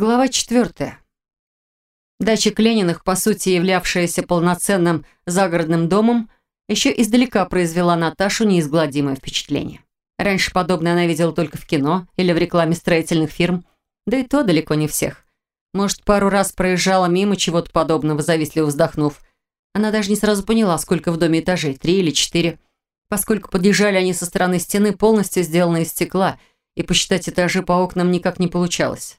Глава четвертая. Дача Клениных, по сути являвшаяся полноценным загородным домом, еще издалека произвела Наташу неизгладимое впечатление. Раньше подобное она видела только в кино или в рекламе строительных фирм, да и то далеко не всех. Может, пару раз проезжала мимо чего-то подобного, завистливо вздохнув. Она даже не сразу поняла, сколько в доме этажей, три или четыре. Поскольку подъезжали они со стороны стены, полностью сделанной из стекла, и посчитать этажи по окнам никак не получалось.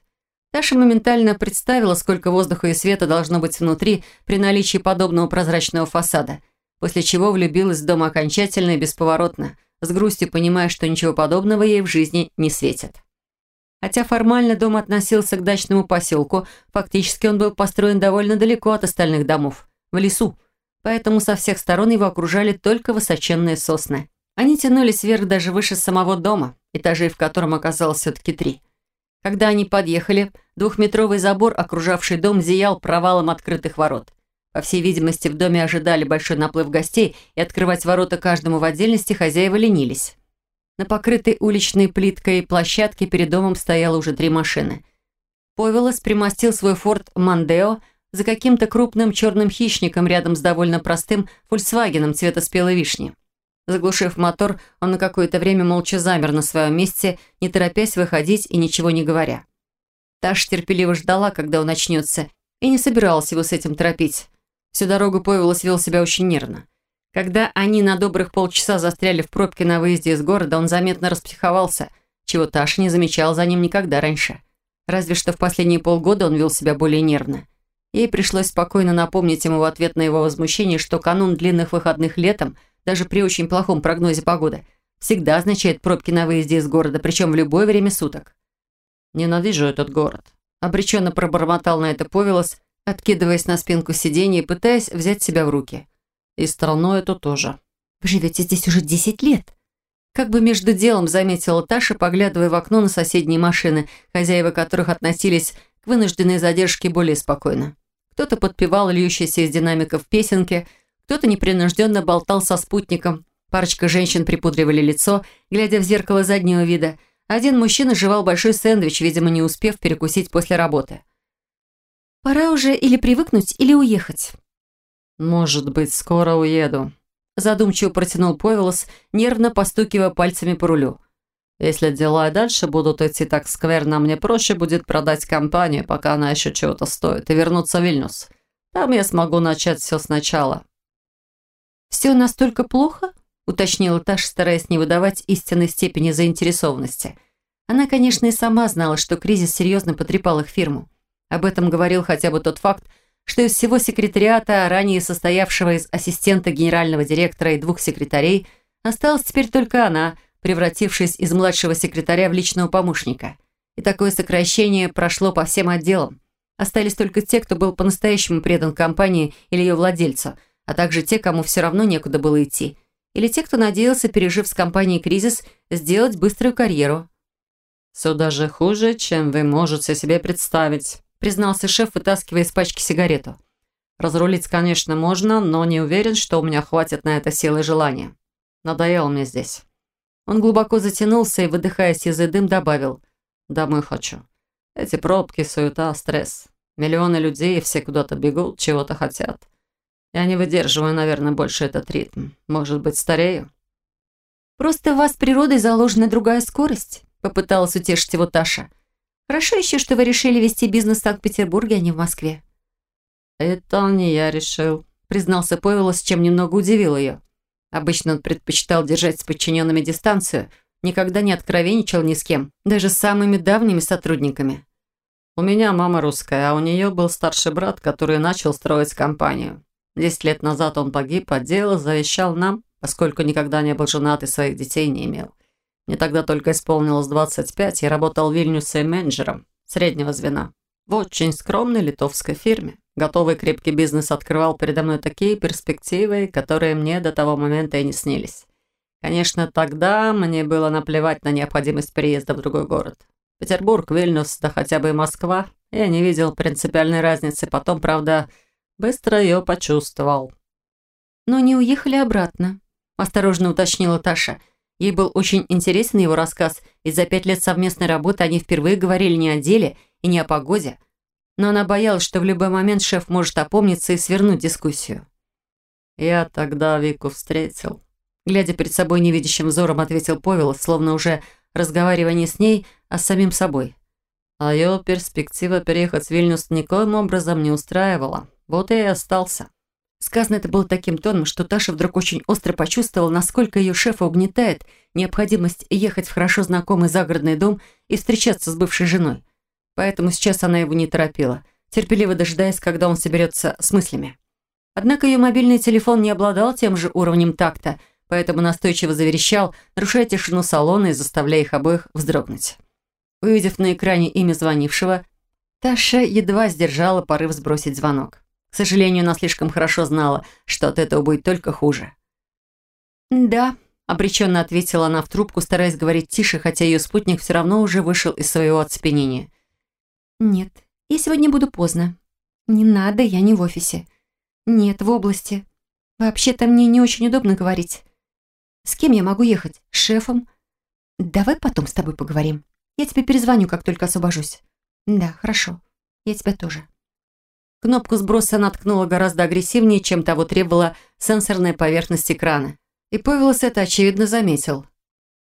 Таша моментально представила, сколько воздуха и света должно быть внутри при наличии подобного прозрачного фасада, после чего влюбилась в дом окончательно и бесповоротно, с грустью понимая, что ничего подобного ей в жизни не светит. Хотя формально дом относился к дачному поселку, фактически он был построен довольно далеко от остальных домов, в лесу, поэтому со всех сторон его окружали только высоченные сосны. Они тянулись вверх даже выше самого дома, этажей в котором оказалось все-таки три – когда они подъехали, двухметровый забор, окружавший дом, зиял провалом открытых ворот. По всей видимости, в доме ожидали большой наплыв гостей, и открывать ворота каждому в отдельности хозяева ленились. На покрытой уличной плиткой площадке перед домом стояло уже три машины. Повелос примостил свой форт Мандео за каким-то крупным черным хищником рядом с довольно простым «Фольксвагеном» цвета спелой вишни. Заглушив мотор, он на какое-то время молча замер на своем месте, не торопясь выходить и ничего не говоря. Таш терпеливо ждала, когда он начнется, и не собиралась его с этим торопить. Всю дорогу Пойвелос вел себя очень нервно. Когда они на добрых полчаса застряли в пробке на выезде из города, он заметно распсиховался, чего Таша не замечал за ним никогда раньше. Разве что в последние полгода он вел себя более нервно. Ей пришлось спокойно напомнить ему в ответ на его возмущение, что канун длинных выходных летом – даже при очень плохом прогнозе погоды, всегда означает пробки на выезде из города, причем в любое время суток. «Ненавижу этот город», — обреченно пробормотал на это Повелос, откидываясь на спинку сиденья и пытаясь взять себя в руки. «И страну эту тоже». «Вы живете здесь уже десять лет», как бы между делом заметила Таша, поглядывая в окно на соседние машины, хозяева которых относились к вынужденной задержке более спокойно. Кто-то подпевал льющиеся из динамиков песенки — кто-то непринужденно болтал со спутником. Парочка женщин припудривали лицо, глядя в зеркало заднего вида. Один мужчина жевал большой сэндвич, видимо, не успев перекусить после работы. «Пора уже или привыкнуть, или уехать». «Может быть, скоро уеду», – задумчиво протянул Повелос, нервно постукивая пальцами по рулю. «Если дела и дальше будут идти так скверно, мне проще будет продать компанию, пока она еще чего-то стоит, и вернуться в Вильнюс. Там я смогу начать все сначала». «Все настолько плохо?» – уточнила Таша, стараясь не выдавать истинной степени заинтересованности. Она, конечно, и сама знала, что кризис серьезно потрепал их фирму. Об этом говорил хотя бы тот факт, что из всего секретариата, ранее состоявшего из ассистента генерального директора и двух секретарей, осталась теперь только она, превратившись из младшего секретаря в личного помощника. И такое сокращение прошло по всем отделам. Остались только те, кто был по-настоящему предан компании или ее владельцу – а также те, кому все равно некуда было идти, или те, кто надеялся, пережив с компанией кризис, сделать быструю карьеру. «Все даже хуже, чем вы можете себе представить», признался шеф, вытаскивая из пачки сигарету. «Разрулить, конечно, можно, но не уверен, что у меня хватит на это силы и желания. Надоело мне здесь». Он глубоко затянулся и, выдыхая сизый дым, добавил «Домой хочу. Эти пробки, суета, стресс. Миллионы людей, все куда-то бегут, чего-то хотят. Я не выдерживаю, наверное, больше этот ритм. Может быть, старею? Просто у вас природой заложена другая скорость, попыталась утешить его Таша. Хорошо еще, что вы решили вести бизнес в Санкт-Петербурге, а не в Москве. Это не я решил, признался Павелос, чем немного удивил ее. Обычно он предпочитал держать с подчиненными дистанцию, никогда не откровенничал ни с кем, даже с самыми давними сотрудниками. У меня мама русская, а у нее был старший брат, который начал строить компанию. Десять лет назад он погиб, а дело завещал нам, поскольку никогда не был женат и своих детей не имел. Мне тогда только исполнилось 25, я работал в Вильнюсе менеджером среднего звена в очень скромной литовской фирме. Готовый крепкий бизнес открывал передо мной такие перспективы, которые мне до того момента и не снились. Конечно, тогда мне было наплевать на необходимость переезда в другой город. Петербург, Вильнюс, да хотя бы и Москва. Я не видел принципиальной разницы. Потом, правда, Быстро ее почувствовал. Но не уехали обратно, осторожно уточнила Таша. Ей был очень интересен его рассказ, и за пять лет совместной работы они впервые говорили не о деле и не о погоде, но она боялась, что в любой момент шеф может опомниться и свернуть дискуссию. «Я тогда Вику встретил», — глядя перед собой невидящим взором, ответил Повел, словно уже разговаривая не с ней, а с самим собой. А ее перспектива переехать в Вильнюс никоим образом не устраивала. Вот и остался. Сказано это было таким тоном, что Таша вдруг очень остро почувствовала, насколько ее шефа угнетает необходимость ехать в хорошо знакомый загородный дом и встречаться с бывшей женой. Поэтому сейчас она его не торопила, терпеливо дожидаясь, когда он соберется с мыслями. Однако ее мобильный телефон не обладал тем же уровнем такта, поэтому настойчиво заверещал, нарушая тишину салона и заставляя их обоих вздрогнуть. Увидев на экране имя звонившего, Таша едва сдержала порыв сбросить звонок. К сожалению, она слишком хорошо знала, что от этого будет только хуже. «Да», — обреченно ответила она в трубку, стараясь говорить тише, хотя ее спутник все равно уже вышел из своего оцепенения. «Нет, я сегодня буду поздно. Не надо, я не в офисе. Нет, в области. Вообще-то мне не очень удобно говорить. С кем я могу ехать? С шефом? Давай потом с тобой поговорим. Я тебе перезвоню, как только освобожусь. Да, хорошо. Я тебя тоже». Кнопку сброса она ткнула гораздо агрессивнее, чем того требовала сенсорная поверхность экрана. И Павелос это очевидно заметил.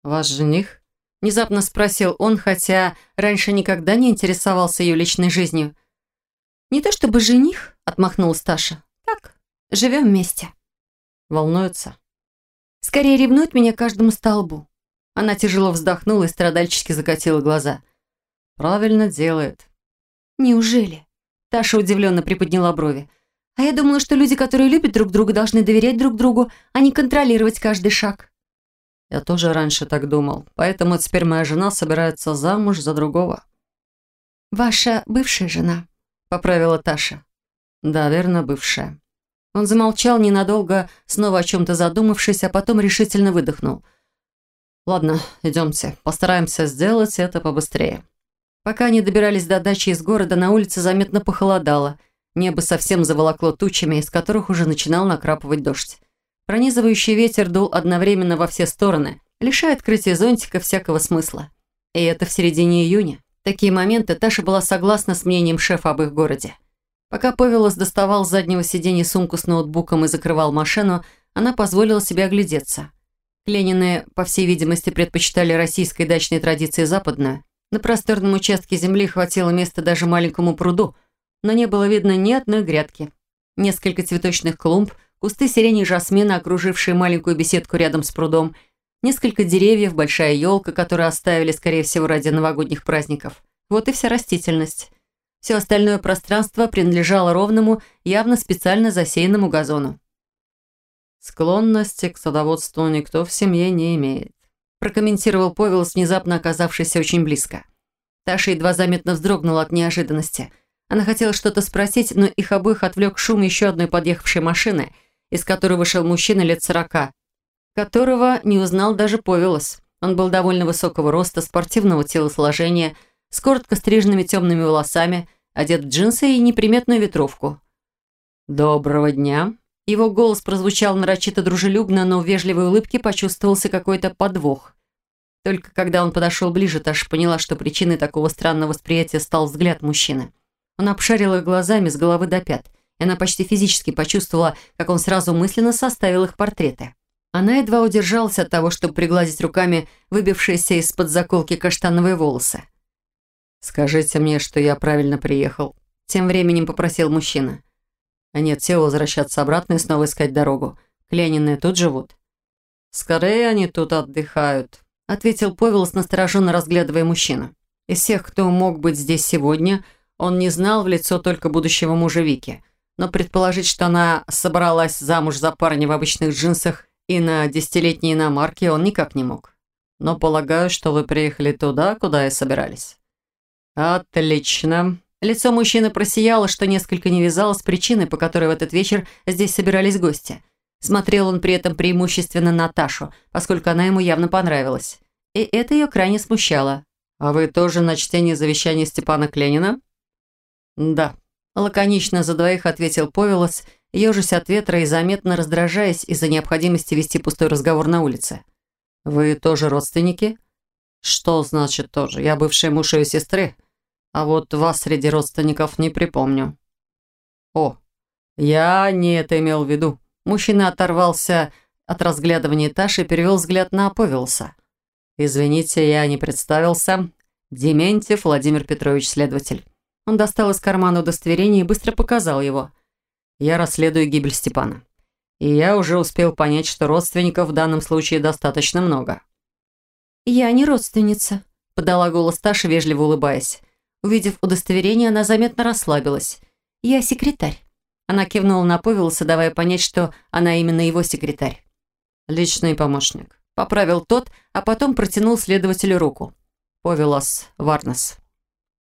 «Ваш жених?» Внезапно спросил он, хотя раньше никогда не интересовался ее личной жизнью. «Не то чтобы жених», — отмахнулась Сташа. «Так, живем вместе». «Волнуется?» «Скорее ревнует меня каждому столбу». Она тяжело вздохнула и страдальчески закатила глаза. «Правильно делает». «Неужели?» Таша удивленно приподняла брови. «А я думала, что люди, которые любят друг друга, должны доверять друг другу, а не контролировать каждый шаг». «Я тоже раньше так думал, поэтому теперь моя жена собирается замуж за другого». «Ваша бывшая жена», — поправила Таша. «Да, верно, бывшая». Он замолчал ненадолго, снова о чем-то задумавшись, а потом решительно выдохнул. «Ладно, идемте. Постараемся сделать это побыстрее». Пока они добирались до дачи из города, на улице заметно похолодало. Небо совсем заволокло тучами, из которых уже начинал накрапывать дождь. Пронизывающий ветер дул одновременно во все стороны, лишая открытия зонтика всякого смысла. И это в середине июня. Такие моменты Таша была согласна с мнением шефа об их городе. Пока Повелос доставал с заднего сиденья сумку с ноутбуком и закрывал машину, она позволила себе оглядеться. Ленины, по всей видимости, предпочитали российской дачной традиции западную – на просторном участке земли хватило места даже маленькому пруду, но не было видно ни одной грядки. Несколько цветочных клумб, кусты сирени и жасмина, окружившие маленькую беседку рядом с прудом, несколько деревьев, большая елка, которую оставили, скорее всего, ради новогодних праздников. Вот и вся растительность. Все остальное пространство принадлежало ровному, явно специально засеянному газону. Склонности к садоводству никто в семье не имеет прокомментировал Повелс, внезапно оказавшийся очень близко. Таша едва заметно вздрогнула от неожиданности. Она хотела что-то спросить, но их обоих отвлек шум еще одной подъехавшей машины, из которой вышел мужчина лет сорока, которого не узнал даже Повелос. Он был довольно высокого роста, спортивного телосложения, с коротко стриженными темными волосами, одет в джинсы и неприметную ветровку. «Доброго дня!» Его голос прозвучал нарочито дружелюбно, но в вежливой улыбке почувствовался какой-то подвох. Только когда он подошел ближе, Таша поняла, что причиной такого странного восприятия стал взгляд мужчины. Он обшарил их глазами с головы до пят, и она почти физически почувствовала, как он сразу мысленно составил их портреты. Она едва удержалась от того, чтобы пригладить руками выбившиеся из-под заколки каштановые волосы. «Скажите мне, что я правильно приехал», — тем временем попросил мужчина. А нет сил возвращаться обратно и снова искать дорогу. Кленины тут живут. «Скорее они тут отдыхают», — ответил Повелос, настороженно разглядывая мужчину. Из всех, кто мог быть здесь сегодня, он не знал в лицо только будущего мужа Вики. Но предположить, что она собралась замуж за парня в обычных джинсах и на десятилетней иномарке, он никак не мог. Но полагаю, что вы приехали туда, куда и собирались. «Отлично», Лицо мужчины просияло, что несколько не вязало с причиной, по которой в этот вечер здесь собирались гости. Смотрел он при этом преимущественно на Ташу, поскольку она ему явно понравилась. И это ее крайне смущало. «А вы тоже на чтение завещания Степана Кленина?» «Да», – лаконично за двоих ответил Повелос, ежась от ветра и заметно раздражаясь из-за необходимости вести пустой разговор на улице. «Вы тоже родственники?» «Что значит тоже? Я бывший муж ее сестры. А вот вас среди родственников не припомню». «О, я не это имел в виду». Мужчина оторвался от разглядывания Таши и перевел взгляд на Повелса. «Извините, я не представился. Дементьев Владимир Петрович, следователь». Он достал из кармана удостоверение и быстро показал его. «Я расследую гибель Степана. И я уже успел понять, что родственников в данном случае достаточно много». «Я не родственница», – подала голос Таша, вежливо улыбаясь. Увидев удостоверение, она заметно расслабилась. «Я секретарь». Она кивнула на Повелоса, давая понять, что она именно его секретарь. «Личный помощник», – поправил тот, а потом протянул следователю руку. «Повелос Варнес».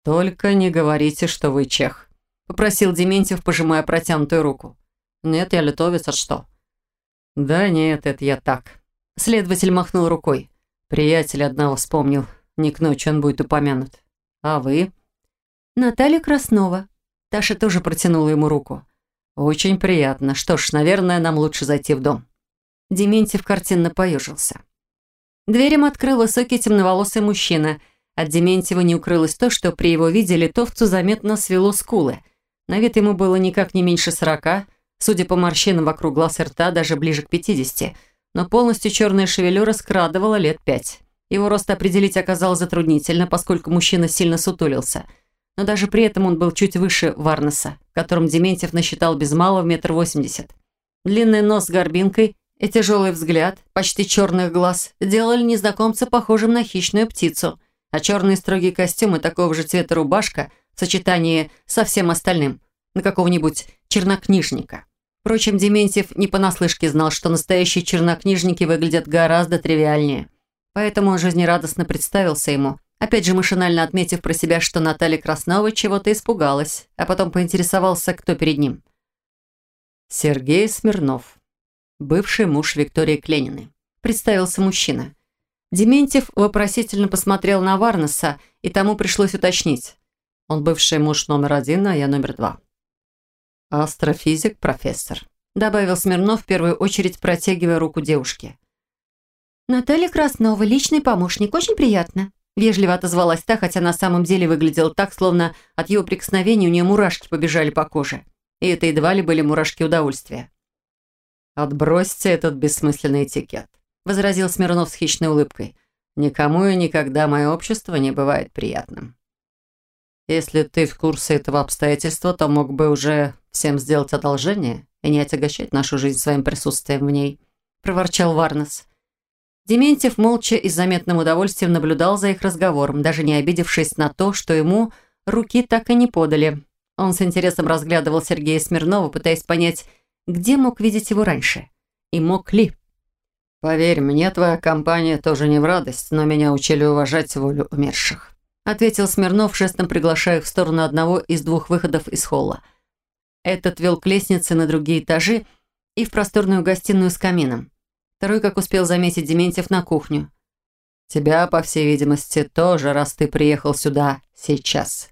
«Только не говорите, что вы чех», – попросил Дементьев, пожимая протянутую руку. «Нет, я литовец, а что?» «Да нет, это я так». Следователь махнул рукой. Приятель одного вспомнил. Не к ночи он будет упомянут. А вы?» «Наталья Краснова». Таша тоже протянула ему руку. «Очень приятно. Что ж, наверное, нам лучше зайти в дом». Дементьев картинно поежился. Дверь открыл высокий темноволосый мужчина. От Дементьева не укрылось то, что при его виде литовцу заметно свело скулы. На вид ему было никак не меньше сорока, судя по морщинам вокруг глаз и рта, даже ближе к пятидесяти. Но полностью черная шевелюра скрадывала лет пять. Его рост определить оказалось затруднительно, поскольку мужчина сильно сутулился. Но даже при этом он был чуть выше Варнеса, которым Дементьев насчитал без малого метр восемьдесят. Длинный нос с горбинкой и тяжелый взгляд, почти черных глаз, делали незнакомца похожим на хищную птицу, а черные строгие костюмы такого же цвета рубашка в сочетании со всем остальным, на какого-нибудь чернокнижника. Впрочем, Дементьев не понаслышке знал, что настоящие чернокнижники выглядят гораздо тривиальнее. Поэтому он жизнерадостно представился ему, опять же машинально отметив про себя, что Наталья Краснова чего-то испугалась, а потом поинтересовался, кто перед ним. «Сергей Смирнов», бывший муж Виктории Клениной. Представился мужчина. Дементьев вопросительно посмотрел на Варнеса, и тому пришлось уточнить. Он бывший муж номер один, а я номер два. «Астрофизик, профессор», – добавил Смирнов, в первую очередь протягивая руку девушке. «Наталья Краснова, личный помощник, очень приятно», – вежливо отозвалась та, хотя на самом деле выглядела так, словно от его прикосновения у нее мурашки побежали по коже. И это едва ли были мурашки удовольствия. «Отбросьте этот бессмысленный этикет», – возразил Смирнов с хищной улыбкой. «Никому и никогда мое общество не бывает приятным». «Если ты в курсе этого обстоятельства, то мог бы уже всем сделать одолжение и не отягощать нашу жизнь своим присутствием в ней», – проворчал Варнес. Дементьев молча и с заметным удовольствием наблюдал за их разговором, даже не обидевшись на то, что ему руки так и не подали. Он с интересом разглядывал Сергея Смирнова, пытаясь понять, где мог видеть его раньше? И мог ли? «Поверь, мне твоя компания тоже не в радость, но меня учили уважать волю умерших», ответил Смирнов, жестом приглашая их в сторону одного из двух выходов из холла. Этот вел к лестнице на другие этажи и в просторную гостиную с камином. Второй, как успел заметить Дементьев, на кухню. «Тебя, по всей видимости, тоже, раз ты приехал сюда сейчас.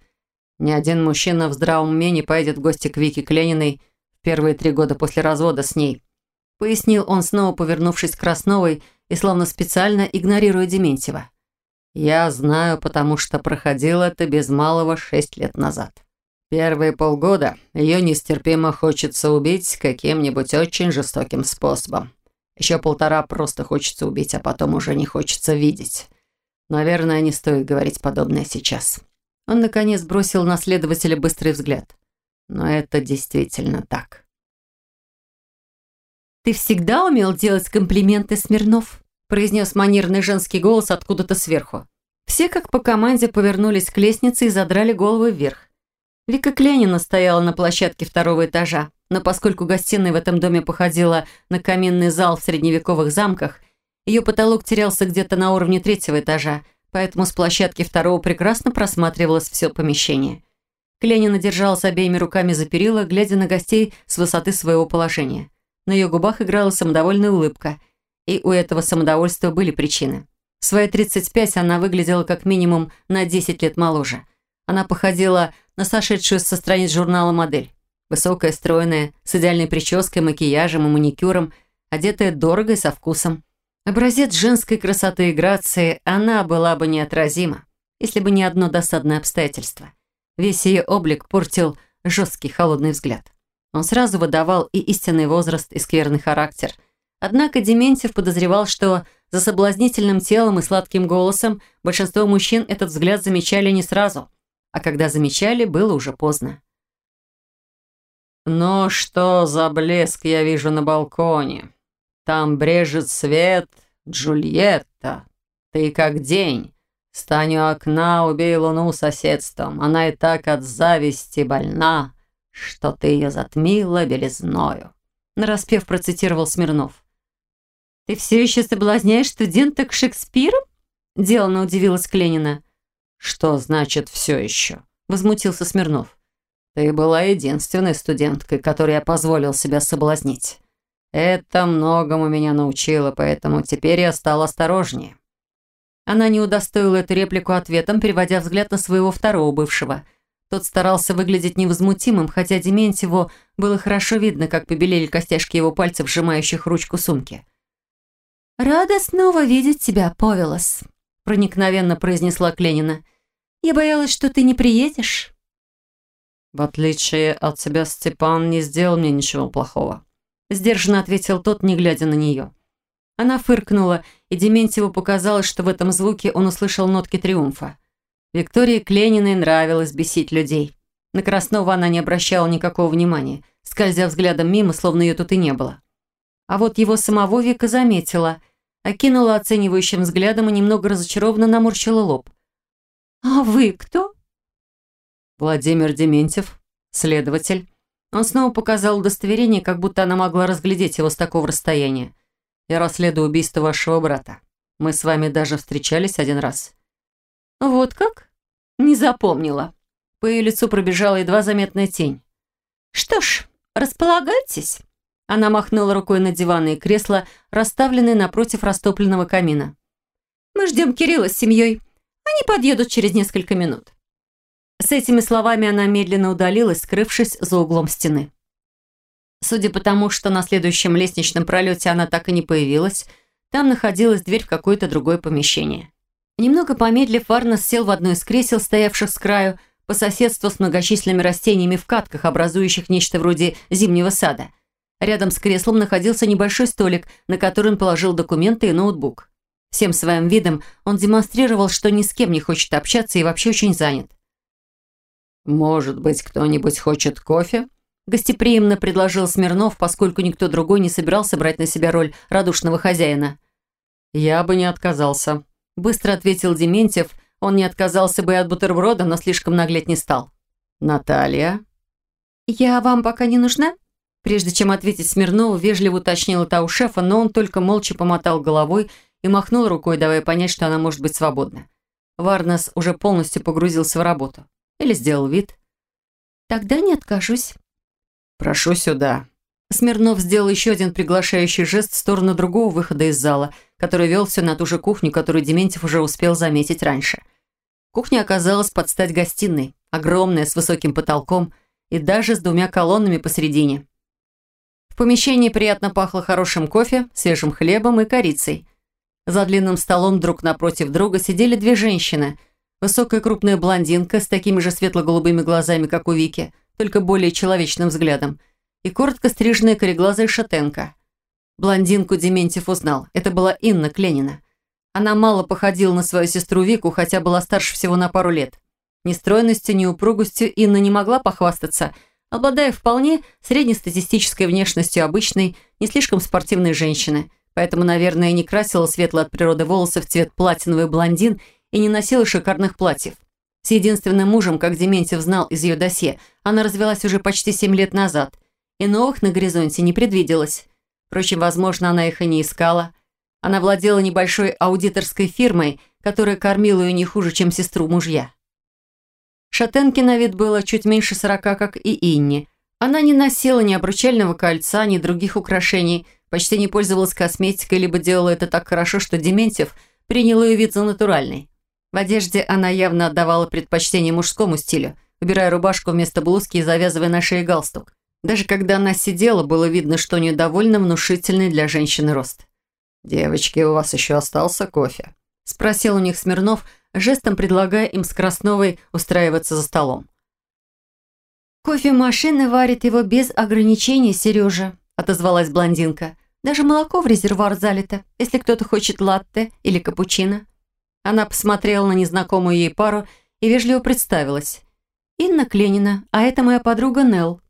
Ни один мужчина в здравом уме не поедет в гости к Вике Клениной, первые три года после развода с ней», пояснил он, снова повернувшись к Красновой и словно специально игнорируя Дементьева. «Я знаю, потому что проходил это без малого шесть лет назад. Первые полгода ее нестерпимо хочется убить каким-нибудь очень жестоким способом. Еще полтора просто хочется убить, а потом уже не хочется видеть. Наверное, не стоит говорить подобное сейчас». Он, наконец, бросил на следователя быстрый взгляд. Но это действительно так. «Ты всегда умел делать комплименты, Смирнов?» произнес манерный женский голос откуда-то сверху. Все как по команде повернулись к лестнице и задрали головы вверх. Вика Кленина стояла на площадке второго этажа, но поскольку гостиная в этом доме походила на каминный зал в средневековых замках, ее потолок терялся где-то на уровне третьего этажа, поэтому с площадки второго прекрасно просматривалось все помещение. Кленина держалась обеими руками за перила, глядя на гостей с высоты своего положения. На ее губах играла самодовольная улыбка, и у этого самодовольства были причины. В свои 35 она выглядела как минимум на 10 лет моложе. Она походила на сошедшую со страниц журнала модель. Высокая, стройная, с идеальной прической, макияжем и маникюром, одетая дорого и со вкусом. Образец женской красоты и грации, она была бы неотразима. если бы не одно досадное обстоятельство. Весь ее облик портил жесткий холодный взгляд. Он сразу выдавал и истинный возраст, и скверный характер. Однако Дементьев подозревал, что за соблазнительным телом и сладким голосом большинство мужчин этот взгляд замечали не сразу, а когда замечали, было уже поздно. «Ну что за блеск я вижу на балконе? Там брежет свет, Джульетта. Ты как день. Стань у окна, убей луну соседством. Она и так от зависти больна, что ты ее затмила белизною». Нараспев процитировал Смирнов. «Ты все еще соблазняешь студенток Шекспиром?» Делано удивилась Кленина. «Что значит «все еще»?» Возмутился Смирнов. Ты была единственной студенткой, которой я позволил себя соблазнить. Это многому меня научило, поэтому теперь я стал осторожнее». Она не удостоила эту реплику ответом, переводя взгляд на своего второго бывшего. Тот старался выглядеть невозмутимым, хотя Дементьеву было хорошо видно, как побелели костяшки его пальцев, сжимающих ручку сумки. «Рада снова видеть тебя, Повелос», — проникновенно произнесла Кленина. «Я боялась, что ты не приедешь». «В отличие от тебя, Степан не сделал мне ничего плохого», – сдержанно ответил тот, не глядя на нее. Она фыркнула, и Дементьеву показалось, что в этом звуке он услышал нотки триумфа. Виктории Клениной нравилось бесить людей. На Краснова она не обращала никакого внимания, скользя взглядом мимо, словно ее тут и не было. А вот его самого Вика заметила, окинула оценивающим взглядом и немного разочарованно наморщила лоб. «А вы кто?» Владимир Дементьев, следователь. Он снова показал удостоверение, как будто она могла разглядеть его с такого расстояния. Я расследую убийство вашего брата. Мы с вами даже встречались один раз. Вот как? Не запомнила. По ее лицу пробежала едва заметная тень. Что ж, располагайтесь. Она махнула рукой на диваны и кресла, расставленные напротив растопленного камина. «Мы ждем Кирилла с семьей. Они подъедут через несколько минут». С этими словами она медленно удалилась, скрывшись за углом стены. Судя по тому, что на следующем лестничном пролете она так и не появилась, там находилась дверь в какое-то другое помещение. Немного помедлив, Арнес сел в одно из кресел, стоявших с краю, по соседству с многочисленными растениями в катках, образующих нечто вроде зимнего сада. Рядом с креслом находился небольшой столик, на который он положил документы и ноутбук. Всем своим видом он демонстрировал, что ни с кем не хочет общаться и вообще очень занят. «Может быть, кто-нибудь хочет кофе?» Гостеприимно предложил Смирнов, поскольку никто другой не собирался брать на себя роль радушного хозяина. «Я бы не отказался», – быстро ответил Дементьев. Он не отказался бы и от бутерброда, но слишком наглеть не стал. «Наталья?» «Я вам пока не нужна?» Прежде чем ответить Смирнову, вежливо уточнила та у шефа, но он только молча помотал головой и махнул рукой, давая понять, что она может быть свободна. Варнес уже полностью погрузился в работу. Или сделал вид. «Тогда не откажусь». «Прошу сюда». Смирнов сделал еще один приглашающий жест в сторону другого выхода из зала, который вел все на ту же кухню, которую Дементьев уже успел заметить раньше. Кухня оказалась под стать гостиной, огромная, с высоким потолком и даже с двумя колоннами посередине. В помещении приятно пахло хорошим кофе, свежим хлебом и корицей. За длинным столом друг напротив друга сидели две женщины – Высокая крупная блондинка с такими же светло-голубыми глазами, как у Вики, только более человечным взглядом, и коротко стриженная кореглазая шатенка. Блондинку Дементьев узнал. Это была Инна Кленина. Она мало походила на свою сестру Вику, хотя была старше всего на пару лет. Ни стройностью, ни упругостью Инна не могла похвастаться, обладая вполне среднестатистической внешностью обычной, не слишком спортивной женщины, поэтому, наверное, не красила светло от природы волосы в цвет платиновый блондин и не носила шикарных платьев. С единственным мужем, как Дементьев знал из ее досье, она развелась уже почти семь лет назад, и новых на горизонте не предвиделось. Впрочем, возможно, она их и не искала. Она владела небольшой аудиторской фирмой, которая кормила ее не хуже, чем сестру мужья. Шатенке на вид было чуть меньше сорока, как и Инне. Она не носила ни обручального кольца, ни других украшений, почти не пользовалась косметикой, либо делала это так хорошо, что Дементьев принял ее вид за натуральный. В одежде она явно отдавала предпочтение мужскому стилю, убирая рубашку вместо блузки и завязывая на шее галстук. Даже когда она сидела, было видно, что у нее довольно внушительный для женщины рост. «Девочки, у вас еще остался кофе?» Спросил у них Смирнов, жестом предлагая им с Красновой устраиваться за столом. «Кофемашина варит его без ограничений, Сережа», – отозвалась блондинка. «Даже молоко в резервуар залито, если кто-то хочет латте или капучино». Она посмотрела на незнакомую ей пару и вежливо представилась. «Инна Кленина, а это моя подруга Нелл».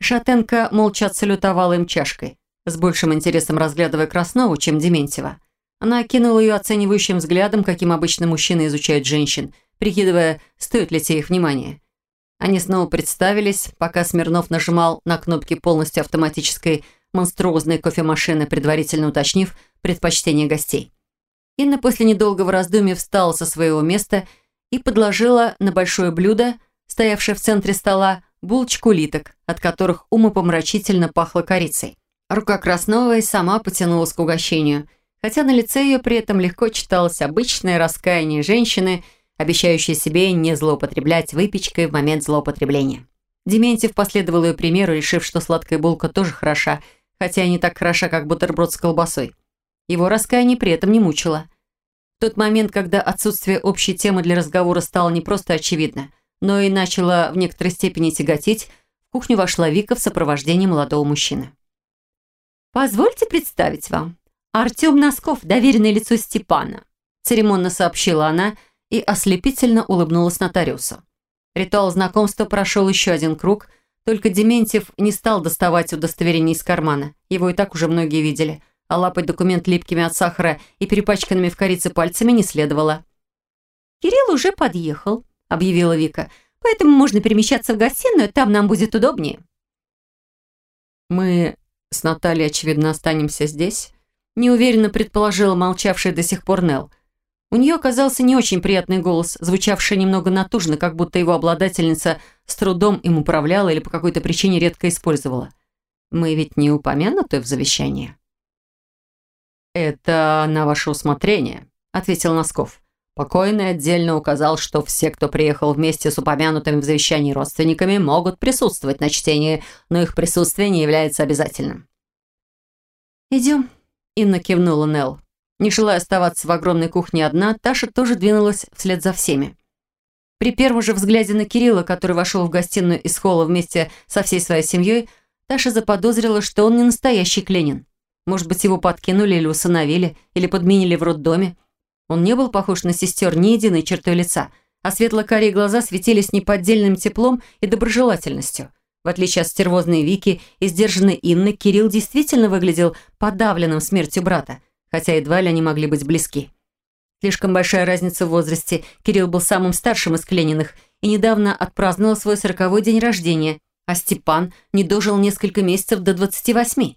Шатенка молча отсалютовала им чашкой, с большим интересом разглядывая Краснову, чем Дементьева. Она окинула ее оценивающим взглядом, каким обычно мужчины изучают женщин, прикидывая, стоит ли те их внимания. Они снова представились, пока Смирнов нажимал на кнопки полностью автоматической монструозной кофемашины, предварительно уточнив предпочтение гостей. Инна после недолгого раздумья встала со своего места и подложила на большое блюдо, стоявшее в центре стола, булочку литок, от которых умопомрачительно пахло корицей. Рука Красновой сама потянулась к угощению, хотя на лице ее при этом легко читалось обычное раскаяние женщины – обещающая себе не злоупотреблять выпечкой в момент злоупотребления. Дементьев последовал ее примеру, решив, что сладкая булка тоже хороша, хотя и не так хороша, как бутерброд с колбасой. Его раскаяние при этом не мучило. В тот момент, когда отсутствие общей темы для разговора стало не просто очевидно, но и начало в некоторой степени тяготить, в кухню вошла Вика в сопровождении молодого мужчины. «Позвольте представить вам. Артем Носков, доверенное лицо Степана», церемонно сообщила она, — и ослепительно улыбнулась нотариусу. Ритуал знакомства прошел еще один круг, только Дементьев не стал доставать удостоверение из кармана. Его и так уже многие видели, а лапать документ липкими от сахара и перепачканными в корице пальцами не следовало. «Кирилл уже подъехал», — объявила Вика, «поэтому можно перемещаться в гостиную, там нам будет удобнее». «Мы с Натальей, очевидно, останемся здесь», — неуверенно предположила молчавшая до сих пор Нелл. У нее оказался не очень приятный голос, звучавший немного натужно, как будто его обладательница с трудом им управляла или по какой-то причине редко использовала. Мы ведь не упомянуты в завещании. «Это на ваше усмотрение», — ответил Носков. Покойный отдельно указал, что все, кто приехал вместе с упомянутыми в завещании родственниками, могут присутствовать на чтении, но их присутствие не является обязательным. «Идем», — Инна кивнула Нелл. Не желая оставаться в огромной кухне одна, Таша тоже двинулась вслед за всеми. При первом же взгляде на Кирилла, который вошел в гостиную из холла вместе со всей своей семьей, Таша заподозрила, что он не настоящий Кленин. Может быть, его подкинули или усыновили, или подменили в роддоме. Он не был похож на сестер ни единой чертой лица, а светло-карие глаза светились неподдельным теплом и доброжелательностью. В отличие от стервозной Вики и сдержанной Инны, Кирилл действительно выглядел подавленным смертью брата – хотя едва ли они могли быть близки. Слишком большая разница в возрасте. Кирилл был самым старшим из Клениных и недавно отпраздновал свой сороковой день рождения, а Степан не дожил несколько месяцев до 28.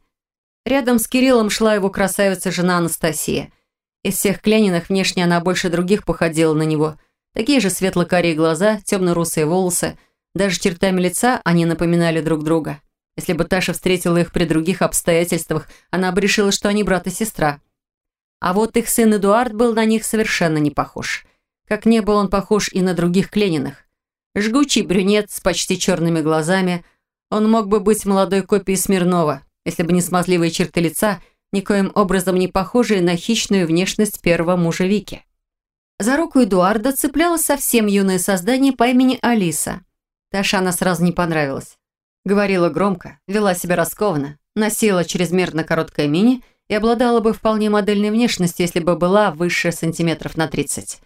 Рядом с Кириллом шла его красавица-жена Анастасия. Из всех Клениных внешне она больше других походила на него. Такие же светло-карие глаза, темно-русые волосы. Даже чертами лица они напоминали друг друга. Если бы Таша встретила их при других обстоятельствах, она бы решила, что они брат и сестра – а вот их сын Эдуард был на них совершенно не похож. Как не был он похож и на других Клениных. Жгучий брюнет с почти черными глазами. Он мог бы быть молодой копией Смирнова, если бы не смазливые черты лица, никоим образом не похожие на хищную внешность первого мужа Вики. За руку Эдуарда цеплялось совсем юное создание по имени Алиса. Таша она сразу не понравилась. Говорила громко, вела себя раскованно, носила чрезмерно короткое мини – и обладала бы вполне модельной внешностью, если бы была выше сантиметров на 30.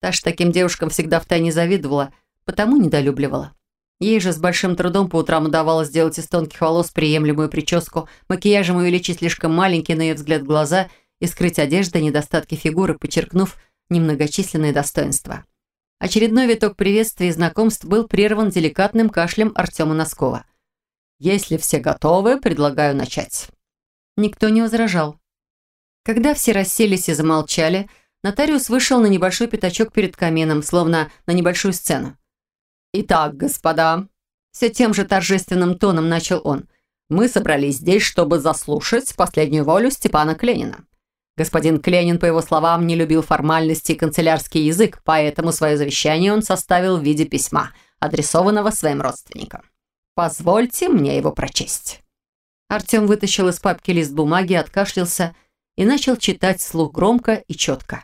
Таша таким девушкам всегда втайне завидовала, потому недолюбливала. Ей же с большим трудом по утрам удавалось сделать из тонких волос приемлемую прическу, макияжем увеличить слишком маленькие, на ее взгляд, глаза и скрыть одежды, недостатки фигуры, подчеркнув немногочисленные достоинства. Очередной виток приветствий и знакомств был прерван деликатным кашлем Артема Носкова. «Если все готовы, предлагаю начать». Никто не возражал. Когда все расселись и замолчали, нотариус вышел на небольшой пятачок перед камином, словно на небольшую сцену. «Итак, господа», — все тем же торжественным тоном начал он, «мы собрались здесь, чтобы заслушать последнюю волю Степана Кленина. Господин Кленин, по его словам, не любил формальности и канцелярский язык, поэтому свое завещание он составил в виде письма, адресованного своим родственникам. Позвольте мне его прочесть». Артем вытащил из папки лист бумаги, откашлялся и начал читать слух громко и четко.